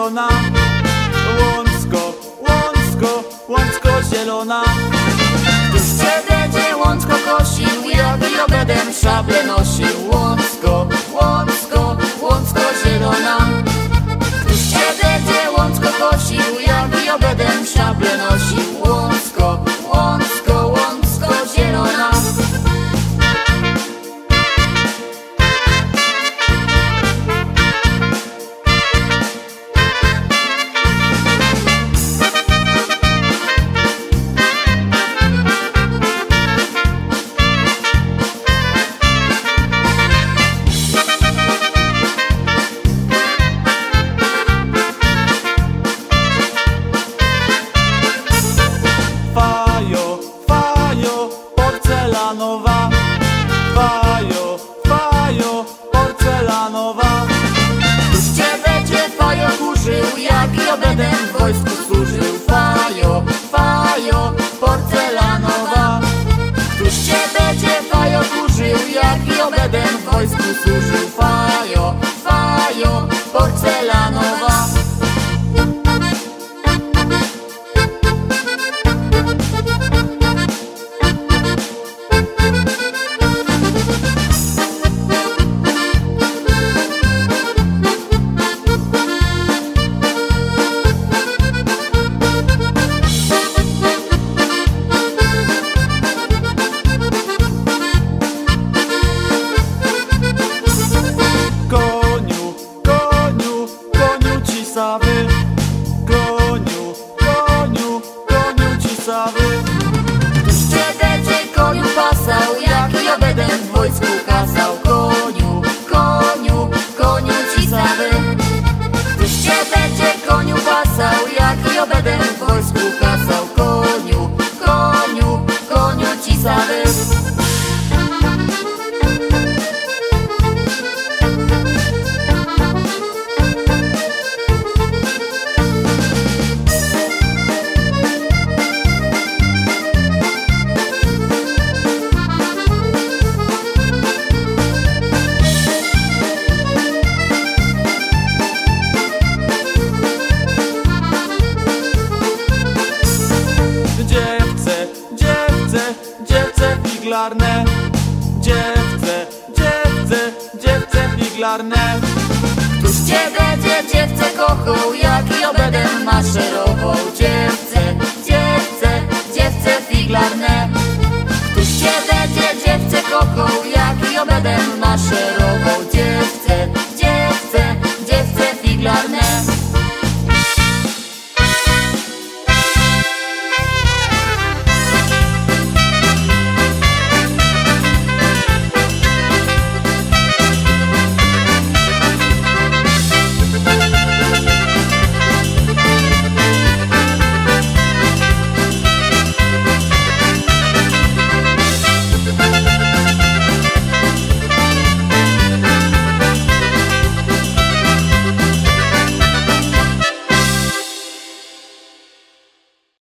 zielona. Łącko, łącko, łącko zielona. Cię będzie łącko kosił, jak jobedem szable nosił wojsku służył. Fajo, fajo, porcelanowa. Któż cię będzie fajo kurzył, jak jobedem w wojsku służył Arauco. klarnet Któż cię będzie, cię kochał, jak ja będę maszerował.